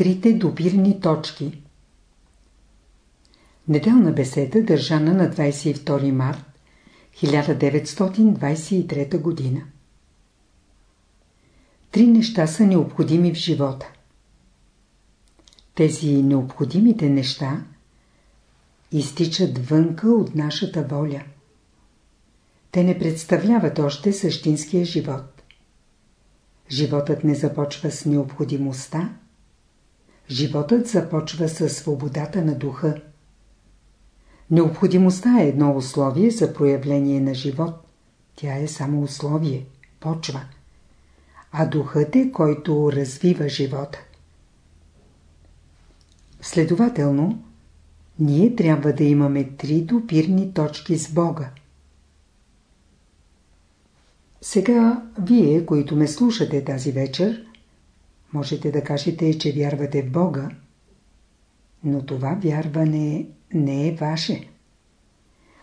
Трите допирни точки Неделна беседа държана на 22 март 1923 година Три неща са необходими в живота. Тези необходимите неща изтичат вънка от нашата воля. Те не представляват още същинския живот. Животът не започва с необходимостта. Животът започва със свободата на духа. Необходимостта е едно условие за проявление на живот. Тя е само условие, почва. А духът е, който развива живота. Следователно, ние трябва да имаме три допирни точки с Бога. Сега, вие, които ме слушате тази вечер, можете да кажете, че вярвате в Бога, но това вярване не е ваше.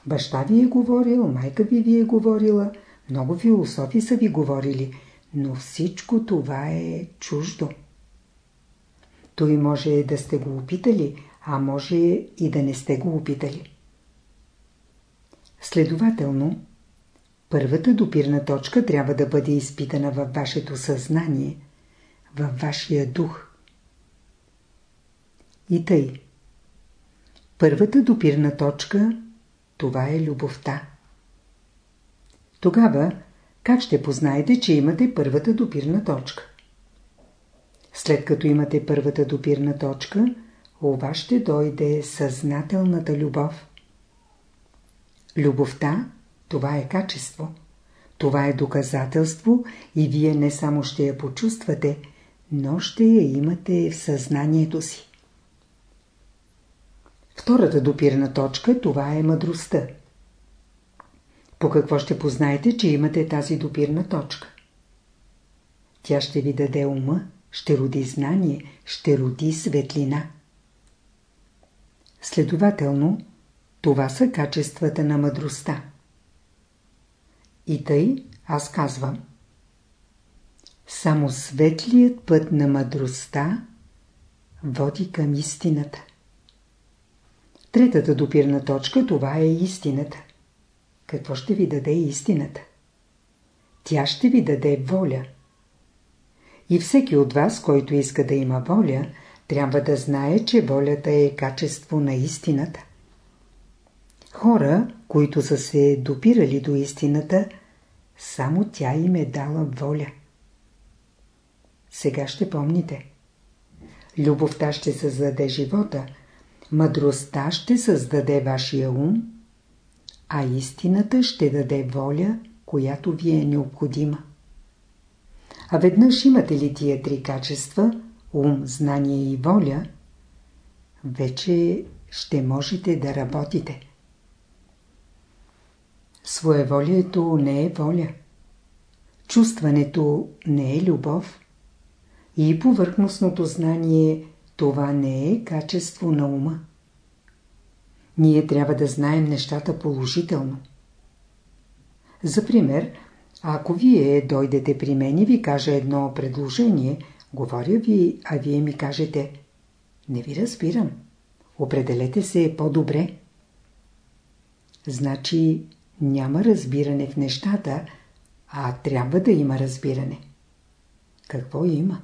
Баща ви е говорил, майка ви ви е говорила, много философи са ви говорили, но всичко това е чуждо. Той може да сте го опитали, а може и да не сте го опитали. Следователно, първата допирна точка трябва да бъде изпитана във вашето съзнание, във вашия дух. И тъй. Първата допирна точка това е любовта. Тогава, как ще познаете, че имате първата допирна точка? След като имате първата допирна точка, вас ще дойде съзнателната любов. Любовта – това е качество. Това е доказателство и вие не само ще я почувствате, но ще я имате в съзнанието си. Втората допирна точка – това е мъдростта. По какво ще познаете, че имате тази допирна точка? Тя ще ви даде ума, ще роди знание, ще роди светлина. Следователно, това са качествата на мъдростта. И тъй аз казвам. Само светлият път на мъдростта води към истината. Третата допирна точка това е истината. Какво ще ви даде истината? Тя ще ви даде воля. И всеки от вас, който иска да има воля, трябва да знае, че волята е качество на истината. Хора, които са се допирали до истината, само тя им е дала воля. Сега ще помните. Любовта ще създаде живота, мъдростта ще създаде вашия ум, а истината ще даде воля, която ви е необходима. А веднъж имате ли тия три качества – ум, знание и воля, вече ще можете да работите. Своеволието не е воля. Чувстването не е любов. И повърхностното знание това не е качество на ума. Ние трябва да знаем нещата положително. За пример, ако вие дойдете при мен и ви кажа едно предложение, говоря ви, а вие ми кажете Не ви разбирам. Определете се по-добре. Значи няма разбиране в нещата, а трябва да има разбиране. Какво има?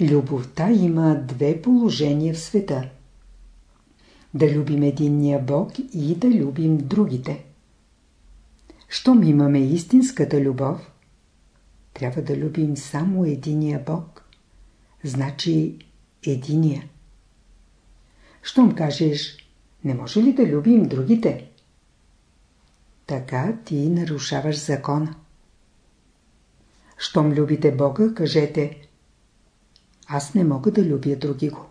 Любовта има две положения в света. Да любим единния Бог и да любим другите. Щом имаме истинската любов, трябва да любим само единия Бог. Значи единия. Щом кажеш, не може ли да любим другите? Така ти нарушаваш закона. Щом любите Бога, кажете, аз не мога да любя други го.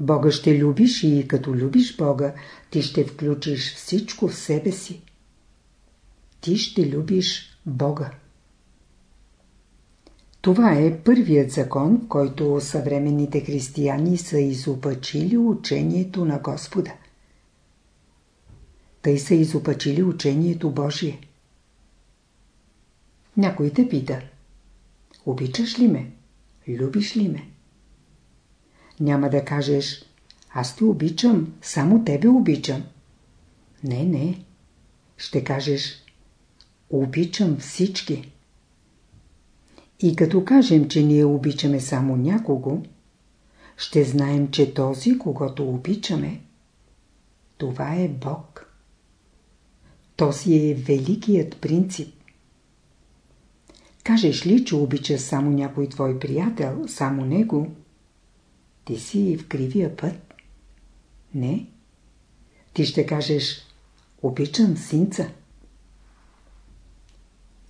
Бога ще любиш и като любиш Бога, ти ще включиш всичко в себе си ти ще любиш Бога. Това е първият закон, в който съвременните християни са изопачили учението на Господа. Тъй са изопачили учението Божие. Някой те пита. Обичаш ли ме? Любиш ли ме? Няма да кажеш, аз те обичам, само тебе обичам. Не, не. Ще кажеш, обичам всички. И като кажем, че ние обичаме само някого, ще знаем, че този, когато обичаме, това е Бог. Този е великият принцип. Кажеш ли, че обичаш само някой твой приятел, само него, ти си в кривия път. Не. Ти ще кажеш, обичам синца.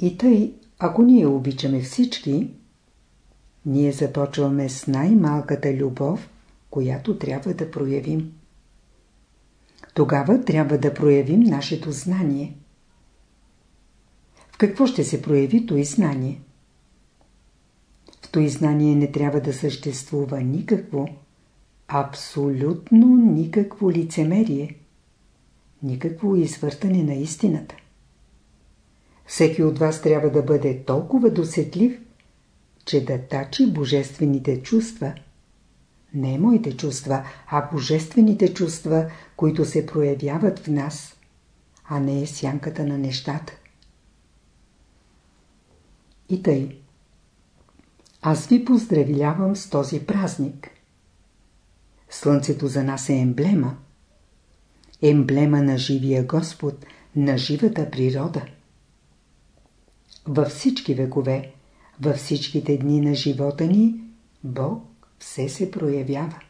И тъй, ако ние обичаме всички, ние започваме с най-малката любов, която трябва да проявим. Тогава трябва да проявим нашето знание. Какво ще се прояви той знание? В той знание не трябва да съществува никакво, абсолютно никакво лицемерие, никакво извъртане на истината. Всеки от вас трябва да бъде толкова досетлив, че да тачи божествените чувства. Не моите чувства, а божествените чувства, които се проявяват в нас, а не сянката на нещата. И тъй. Аз ви поздравлявам с този празник. Слънцето за нас е емблема. Емблема на живия Господ, на живата природа. Във всички векове, във всичките дни на живота ни, Бог все се проявява.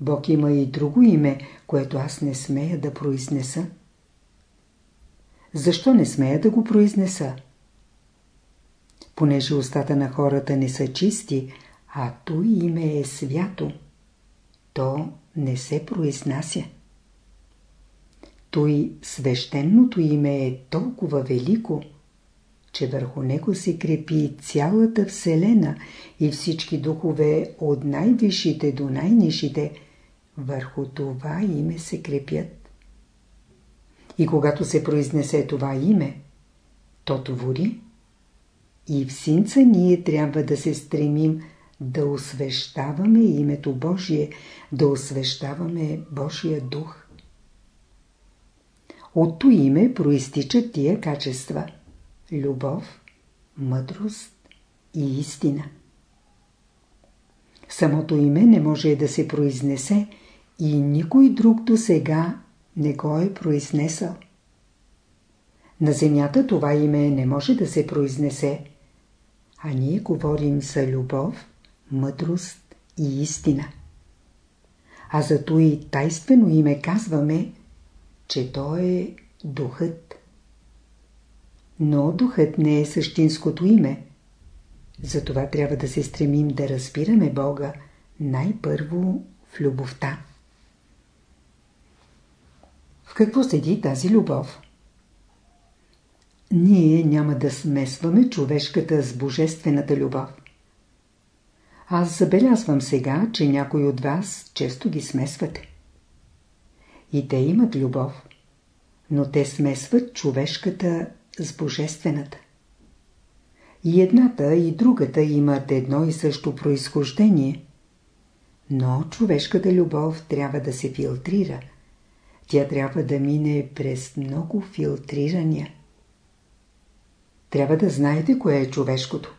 Бог има и друго име, което аз не смея да произнеса. Защо не смея да го произнеса? Понеже устата на хората не са чисти, а то име е свято, то не се произнася. Той свещеното име е толкова велико, че върху него се крепи цялата Вселена и всички духове от най-висшите до най-нишите, върху това име се крепят. И когато се произнесе това име, то твори. И в синца ние трябва да се стремим да освещаваме името Божие, да освещаваме Божия дух. От то име проистичат тия качества – любов, мъдрост и истина. Самото име не може да се произнесе и никой друг до сега не го е произнесъл. На земята това име не може да се произнесе, а ние говорим за любов, мъдрост и истина. А зато и тайствено име казваме, че то е духът. Но духът не е същинското име. Затова трябва да се стремим да разбираме Бога най-първо в любовта. В какво седи тази любов? Ние няма да смесваме човешката с божествената любов. Аз забелязвам сега, че някой от вас често ги смесвате. И те имат любов, но те смесват човешката с божествената. И едната и другата имат едно и също произхождение, но човешката любов трябва да се филтрира. Тя трябва да мине през много филтрирания. Трябва да знаете кое е човешкото,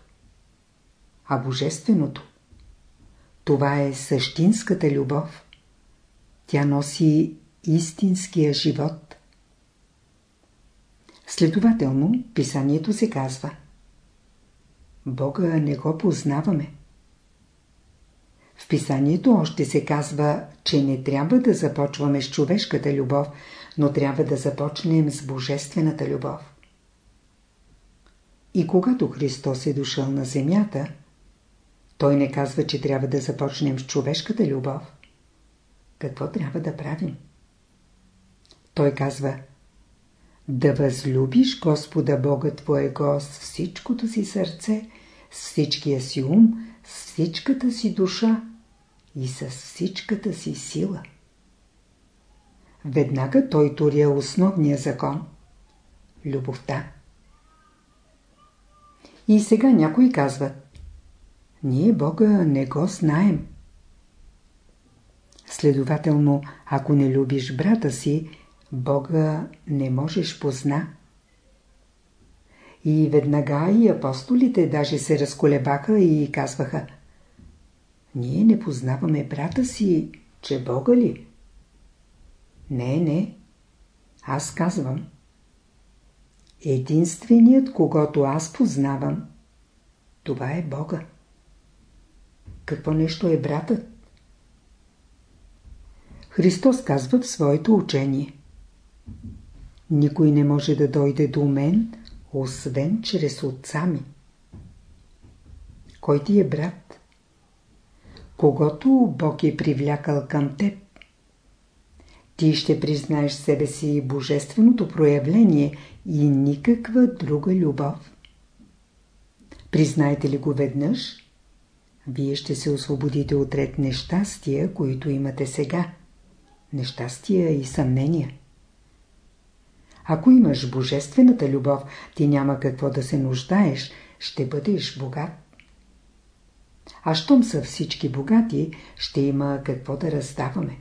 а божественото това е същинската любов. Тя носи истинския живот. Следователно, писанието се казва Бога не го познаваме. В писанието още се казва, че не трябва да започваме с човешката любов, но трябва да започнем с божествената любов. И когато Христос е дошъл на земята, той не казва, че трябва да започнем с човешката любов. Какво трябва да правим? Той казва да възлюбиш Господа Бога Твоего с всичкото си сърце, с всичкия си ум, с всичката си душа и с всичката си сила. Веднага той туря основния закон – любовта. И сега някои казват ние Бога не го знаем. Следователно, ако не любиш брата си, Бога не можеш позна. И веднага и апостолите даже се разколебаха и казваха Ние не познаваме брата си, че Бога ли? Не, не. Аз казвам. Единственият, когато аз познавам, това е Бога. Какво нещо е братът? Христос казва в своето учение. Никой не може да дойде до мен, освен чрез отца ми. Кой ти е брат? Когато Бог е привлякал към теб, ти ще признаеш себе си божественото проявление и никаква друга любов. Признайте ли го веднъж, вие ще се освободите от ред нещастия, които имате сега. Нещастия и съмнения. Ако имаш божествената любов, ти няма какво да се нуждаеш, ще бъдеш богат. А щом са всички богати, ще има какво да раздаваме.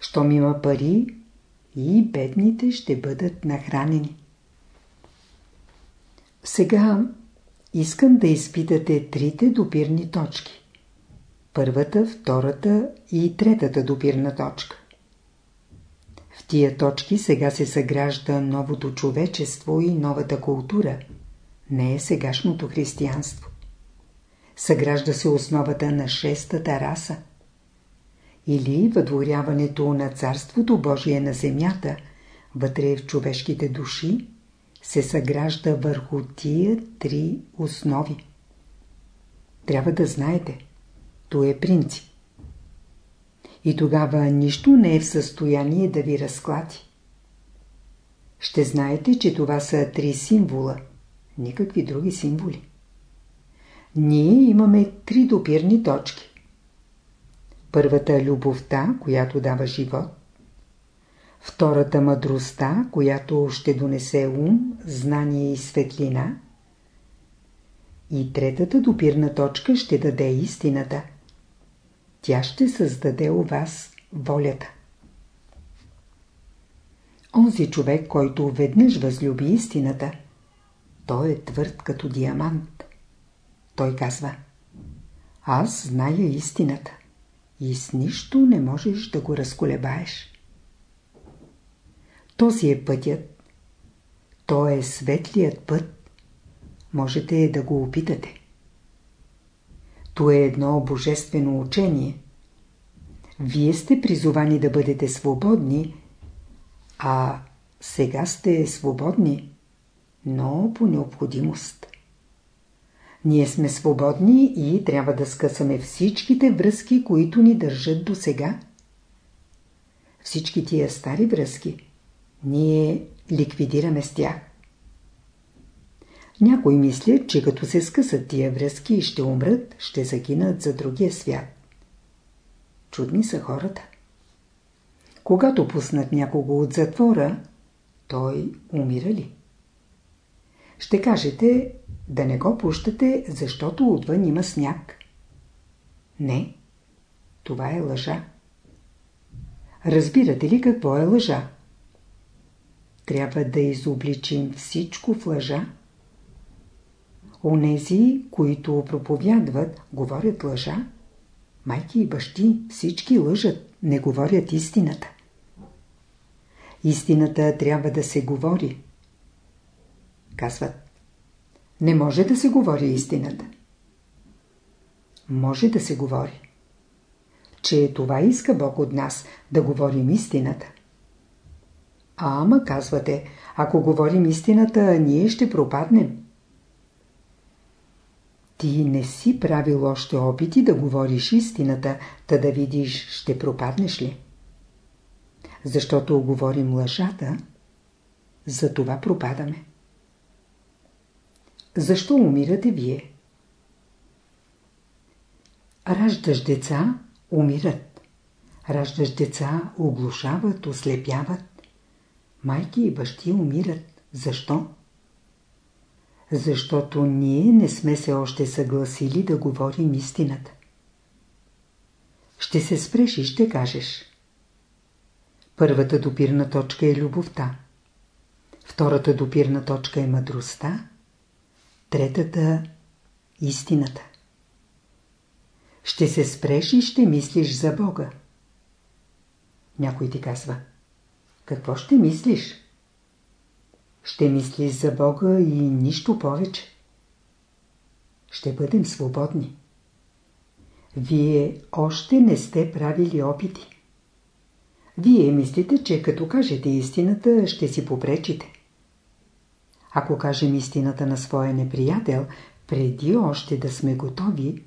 Щом има пари, и бедните ще бъдат нахранени. Сега искам да изпитате трите допирни точки. Първата, втората и третата допирна точка. В тия точки сега се съгражда новото човечество и новата култура. Не е сегашното християнство. Съгражда се основата на шестата раса. Или въдворяването на Царството Божие на земята, вътре в човешките души, се съгражда върху тия три основи. Трябва да знаете, то е принцип и тогава нищо не е в състояние да ви разклати. Ще знаете, че това са три символа, никакви други символи. Ние имаме три допирни точки. Първата е любовта, която дава живот. Втората мъдростта, която ще донесе ум, знание и светлина. И третата допирна точка ще даде истината – тя ще създаде у вас волята. Онзи човек, който веднъж възлюби истината, той е твърд като диамант. Той казва Аз зная истината и с нищо не можеш да го разколебаеш. Този е пътят. Той е светлият път. Можете да го опитате. То е едно божествено учение. Вие сте призовани да бъдете свободни, а сега сте свободни, но по необходимост. Ние сме свободни и трябва да скъсаме всичките връзки, които ни държат до сега. Всички тия стари връзки ние ликвидираме с тях. Някои мислят, че като се скъсат тия връзки и ще умрат, ще загинат за другия свят. Чудни са хората. Когато пуснат някого от затвора, той умира ли? Ще кажете да не го пущате, защото отвън има сняг. Не, това е лъжа. Разбирате ли какво е лъжа? Трябва да изобличим всичко в лъжа. Онези, които проповядват, говорят лъжа. Майки и бащи, всички лъжат, не говорят истината. Истината трябва да се говори. Казват, не може да се говори истината. Може да се говори. Че това иска Бог от нас, да говорим истината. А, ама казвате, ако говорим истината, ние ще пропаднем. Ти не си правил още опити да говориш истината, та да видиш, ще пропаднеш ли. Защото говорим лъжата, за това пропадаме. Защо умирате вие? Раждаш деца, умират. Раждаш деца, оглушават, ослепяват. Майки и бащи умират. Защо? Защото ние не сме се още съгласили да говорим истината. Ще се спреш и ще кажеш. Първата допирна точка е любовта. Втората допирна точка е мъдростта. Третата – истината. Ще се спреш и ще мислиш за Бога. Някой ти казва. Какво ще мислиш? Ще мислиш за Бога и нищо повече. Ще бъдем свободни. Вие още не сте правили опити. Вие мислите, че като кажете истината, ще си попречите. Ако кажем истината на своя неприятел, преди още да сме готови,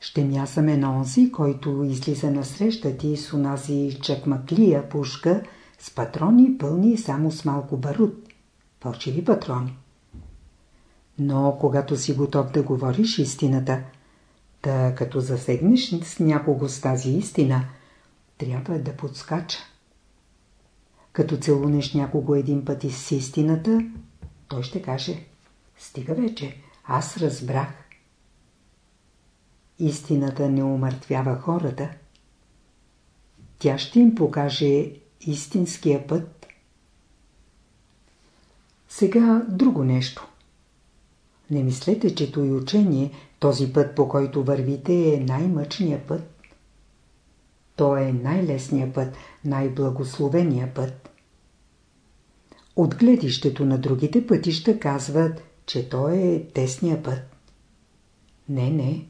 ще мясаме на онзи, който излиза на среща ти с унази чакмаклия пушка с патрони пълни само с малко барут. Фалшиви патрони. Но когато си готов да говориш истината, Та като засегнеш с някого с тази истина, трябва да подскача. Като целунеш някого един път с истината, той ще каже Стига вече, аз разбрах. Истината не умъртвява хората. Тя ще им покаже истинския път. Сега друго нещо. Не мислете, че той учение, този път по който вървите е най-мъчният път. То е най-лесният път, най-благословения път. От гледището на другите пътища казват, че то е тесния път. Не, не.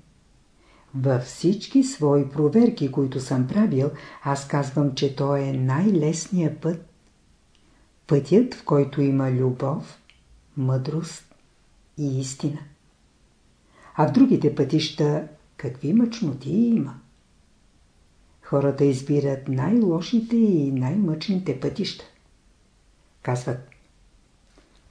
Във всички свои проверки, които съм правил, аз казвам, че то е най-лесният път. Пътят, в който има любов, мъдрост, и истина. А в другите пътища какви мъчноти има? Хората избират най-лошите и най-мъчните пътища. Казват,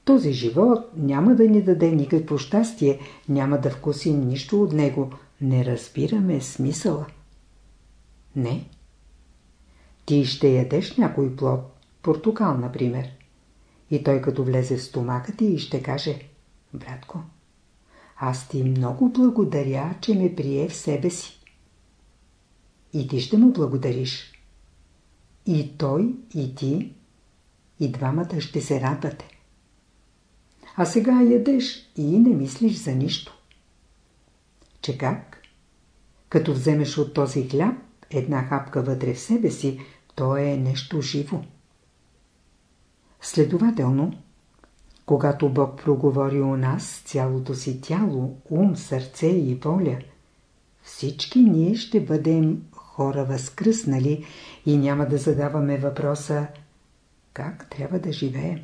този живот няма да ни даде никакво щастие, няма да вкусим нищо от него, не разбираме смисъла. Не. Ти ще ядеш някой плод, портокал, например. И той като влезе в стомака ти ще каже – Братко, аз ти много благодаря, че ме прие в себе си. И ти ще му благодариш. И той, и ти, и двамата ще се радвате. А сега ядеш и не мислиш за нищо. Че как? Като вземеш от този хляб една хапка вътре в себе си, то е нещо живо. Следователно, когато Бог проговори у нас цялото си тяло, ум, сърце и воля, всички ние ще бъдем хора възкръснали и няма да задаваме въпроса как трябва да живеем.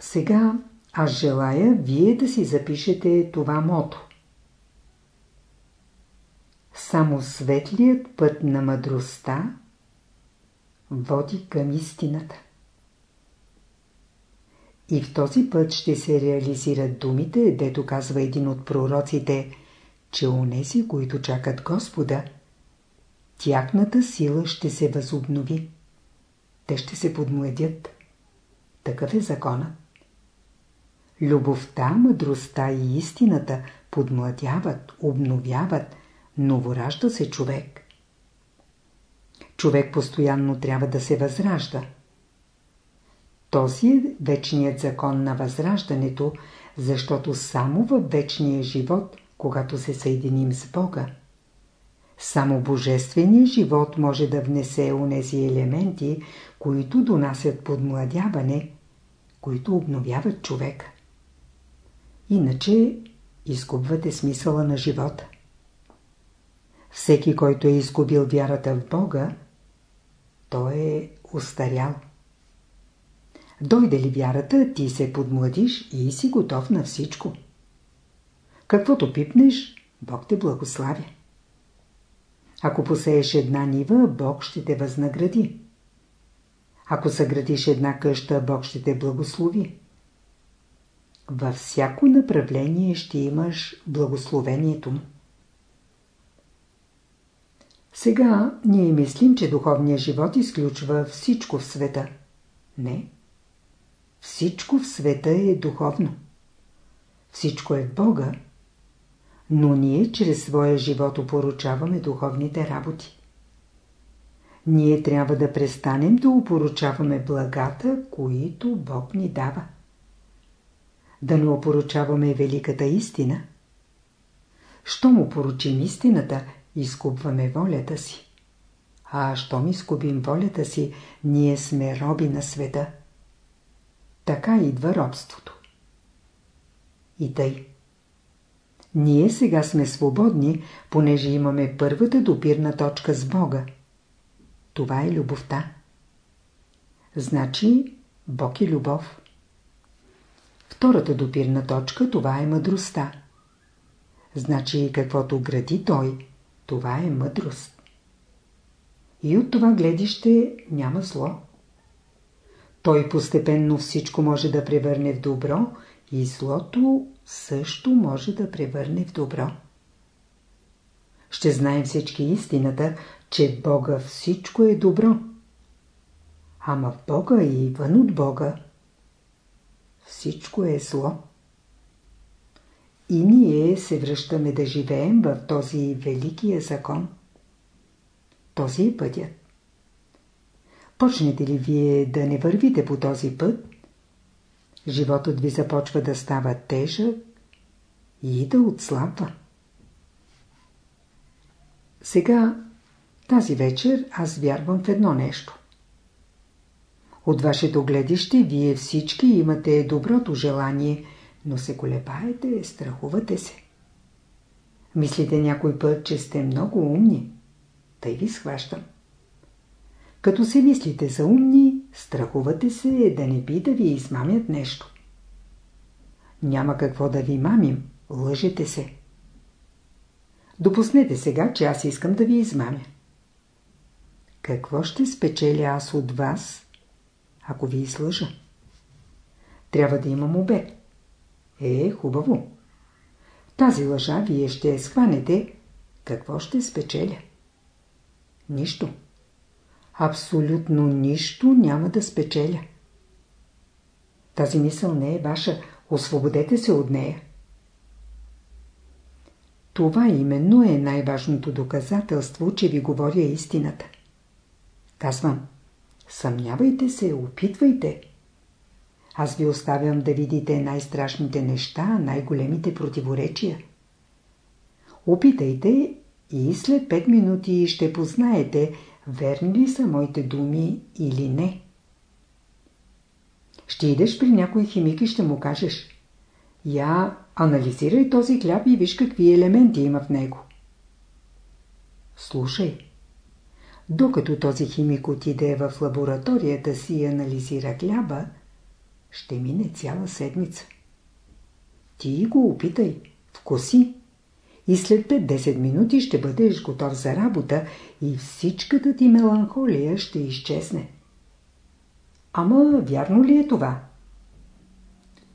Сега аз желая вие да си запишете това мото. Само светлият път на мъдростта води към истината. И в този път ще се реализират думите, дето казва един от пророците, че унези, които чакат Господа, тяхната сила ще се възобнови. Те ще се подмладят. Такъв е законът. Любовта, мъдростта и истината подмладяват, обновяват, новоражда се човек. Човек постоянно трябва да се възражда. Този е вечният закон на възраждането, защото само във вечния живот, когато се съединим с Бога, само Божественият живот може да внесе онези елементи, които донасят подмладяване, които обновяват човека. Иначе изгубвате смисъла на живота. Всеки, който е изгубил вярата в Бога, той е устарял. Дойде ли вярата, ти се подмладиш и си готов на всичко. Каквото пипнеш, Бог те благославя. Ако посееш една нива, Бог ще те възнагради. Ако съградиш една къща, Бог ще те благослови. Във всяко направление ще имаш благословението му. Сега ние мислим, че духовният живот изключва всичко в света. Не. всичко в света е духовно. Всичко е в Бога, но ние чрез своя живот опоручаваме духовните работи. Ние трябва да престанем да опоручаваме благата, които Бог ни дава. Да не опоручаваме великата истина. Щом опоручим истината, изкупваме волята си. А щом изкупим волята си, ние сме роби на света. Така идва робството. И тъй. Ние сега сме свободни, понеже имаме първата допирна точка с Бога. Това е любовта. Значи Бог е любов. Втората допирна точка това е мъдростта. Значи каквото гради Той, това е мъдрост. И от това гледище няма зло. Той постепенно всичко може да превърне в добро и злото също може да превърне в добро. Ще знаем всички истината, че Бога всичко е добро. Ама в Бога и вън от Бога всичко е зло. И ние се връщаме да живеем в този великия закон. Този е пътят. Почнете ли вие да не вървите по този път, животът ви започва да става тежък и да отслабва. Сега, тази вечер, аз вярвам в едно нещо. От вашето гледище вие всички имате доброто желание, но се колебаете, страхувате се. Мислите някой път, че сте много умни. Тъй ви схващам. Като се мислите за умни, страхувате се да не би да ви измамят нещо. Няма какво да ви мамим, лъжете се. Допуснете сега, че аз искам да ви измамя. Какво ще спечеля аз от вас, ако ви излъжа? Трябва да имам обед. Е, хубаво. Тази лъжа вие ще я схванете. Какво ще спечеля? Нищо. Абсолютно нищо няма да спечеля. Тази мисъл не е ваша. Освободете се от нея. Това именно е най-важното доказателство, че ви говоря истината. Казвам, съмнявайте се, опитвайте. Аз ви оставям да видите най-страшните неща, най-големите противоречия. Опитайте и след 5 минути ще познаете, верни ли са моите думи или не. Ще идеш при някой химик и ще му кажеш Я анализирай този хляб и виж какви елементи има в него. Слушай. Докато този химик отиде в лабораторията си и анализира хляба, ще мине цяла седмица. Ти го опитай, вкуси и след 5-10 минути ще бъдеш готов за работа и всичката ти меланхолия ще изчезне. Ама вярно ли е това?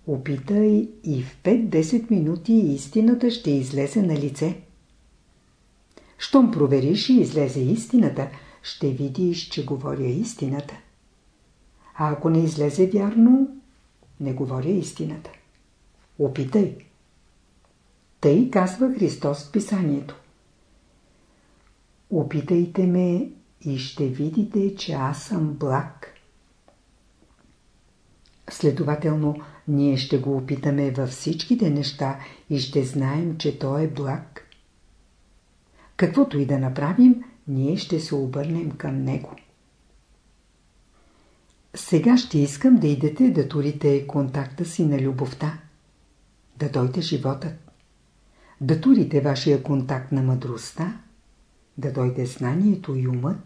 Опитай и в 5-10 минути истината ще излезе на лице. Щом провериш и излезе истината, ще видиш, че говоря истината. А ако не излезе вярно, не говоря истината. Опитай. Тъй казва Христос в писанието. Опитайте ме и ще видите, че аз съм благ. Следователно, ние ще го опитаме във всичките неща и ще знаем, че той е благ. Каквото и да направим, ние ще се обърнем към него. Сега ще искам да идете да турите контакта си на любовта. Да дойде животът. Да турите вашия контакт на мъдростта. Да дойде знанието и умът.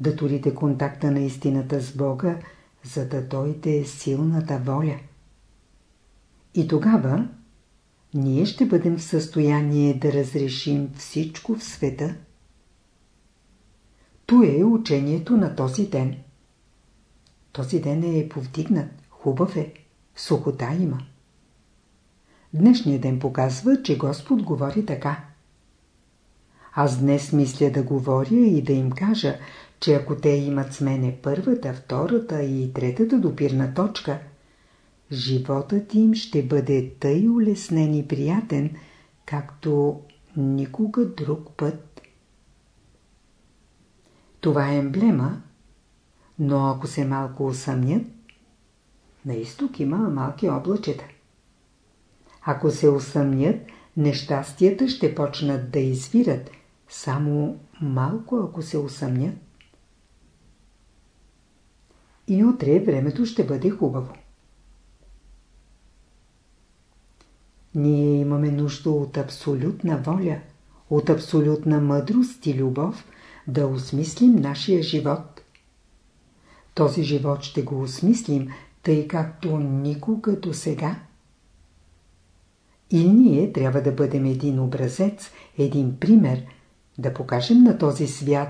Да турите контакта на истината с Бога, за да дойде силната воля. И тогава ние ще бъдем в състояние да разрешим всичко в света. То е учението на този ден. Този ден е повдигнат, хубав е, сухота има. Днешният ден показва, че Господ говори така. Аз днес мисля да говоря и да им кажа, че ако те имат с мене първата, втората и третата допирна точка – животът им ще бъде тъй улеснен и приятен, както никога друг път. Това е емблема, но ако се малко усъмнят, на изток има малки облачета. Ако се усъмнят, нещастията ще почнат да извират, само малко ако се усъмнят. И утре времето ще бъде хубаво. Ние имаме нужда от абсолютна воля, от абсолютна мъдрост и любов да осмислим нашия живот. Този живот ще го осмислим, тъй както никога до сега. И ние трябва да бъдем един образец, един пример, да покажем на този свят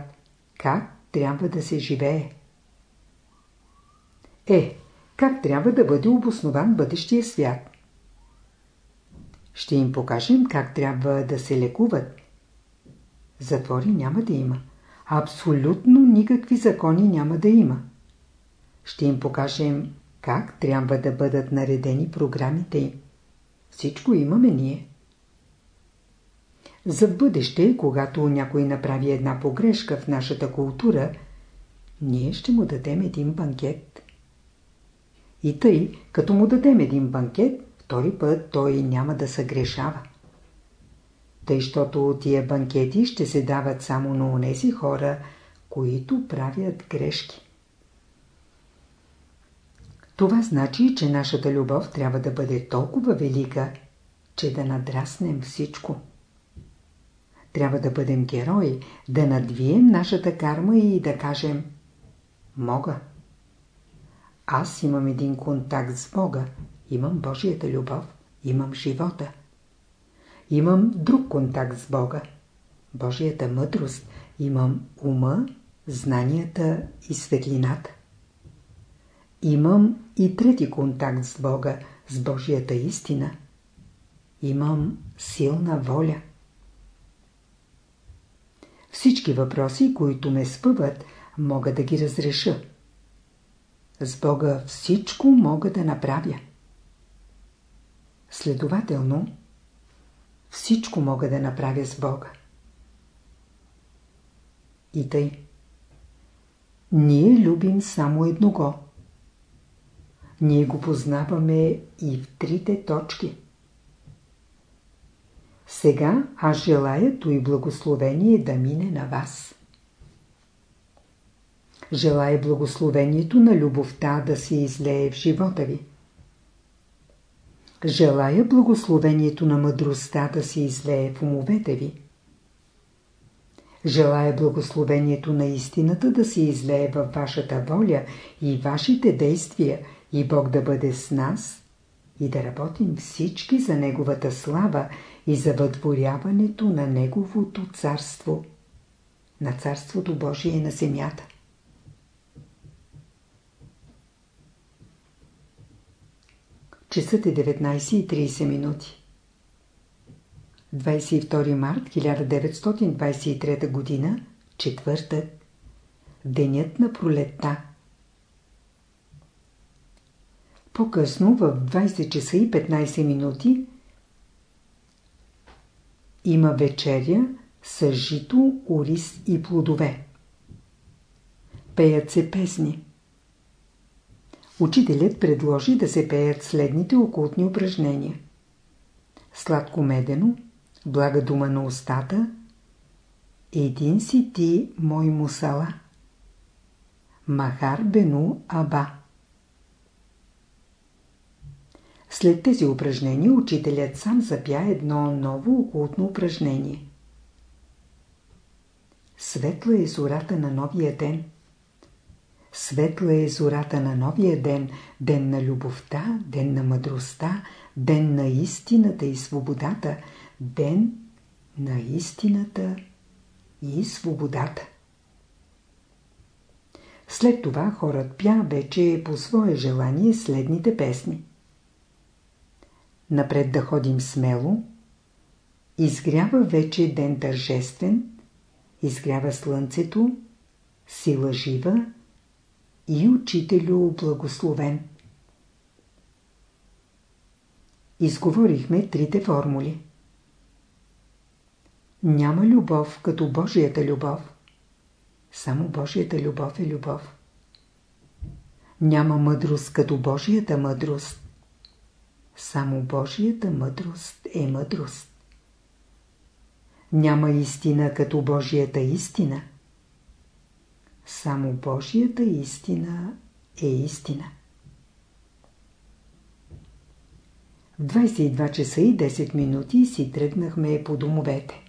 как трябва да се живее. Е, как трябва да бъде обоснован бъдещия свят? Ще им покажем как трябва да се лекуват. Затвори няма да има. Абсолютно никакви закони няма да има. Ще им покажем как трябва да бъдат наредени програмите им. Всичко имаме ние. За бъдеще, когато някой направи една погрешка в нашата култура, ние ще му дадем един банкет. И тъй, като му дадем един банкет, втори път той няма да съгрешава. Тъй, щото тия банкети ще се дават само на онези хора, които правят грешки. Това значи, че нашата любов трябва да бъде толкова велика, че да надраснем всичко. Трябва да бъдем герои, да надвием нашата карма и да кажем Мога. Аз имам един контакт с Бога, имам Божията любов, имам живота. Имам друг контакт с Бога, Божията мъдрост, имам ума, знанията и светлината. Имам и трети контакт с Бога, с Божията истина. Имам силна воля. Всички въпроси, които ме спъват, мога да ги разреша. С Бога всичко мога да направя. Следователно, всичко мога да направя с Бога. И тъй. Ние любим само едного. Ние го познаваме и в трите точки. Сега аз желая и благословение да мине на вас. Желая благословението на любовта да се излее в живота ви. Желая благословението на мъдростта да се излее в умовете ви. Желая благословението на истината да се излее във вашата воля и вашите действия и Бог да бъде с нас и да работим всички за Неговата слава и за въдворяването на Неговото царство, на Царството Божие на земята. Часът е 19.30 минути. 22 март 1923 г. Четвъртък. Денят на пролетта. По-късно в 20 часа и 15 минути има вечеря с жито, ориз и плодове. Пеят се песни. Учителят предложи да се пеят следните окултни упражнения. Сладко медено, блага дума на устата, един си ти, мой мусала. Махар бену аба. След тези упражнения учителят сам запя едно ново окултно упражнение. Светла е зората на новия ден. Светла е зората на новия ден, ден на любовта, ден на мъдростта, ден на истината и свободата, ден на истината и свободата. След това хорът пя вече по свое желание следните песни. Напред да ходим смело, изгрява вече ден тържествен, изгрява слънцето, сила жива и учителю благословен. изговорихме трите формули. Няма любов като Божията любов. Само Божията любов е любов. Няма мъдрост като Божията мъдрост. Само Божията мъдрост е мъдрост. Няма истина като Божията истина. Само Божията истина е истина. В 22 часа и 10 минути си тръгнахме по домовете.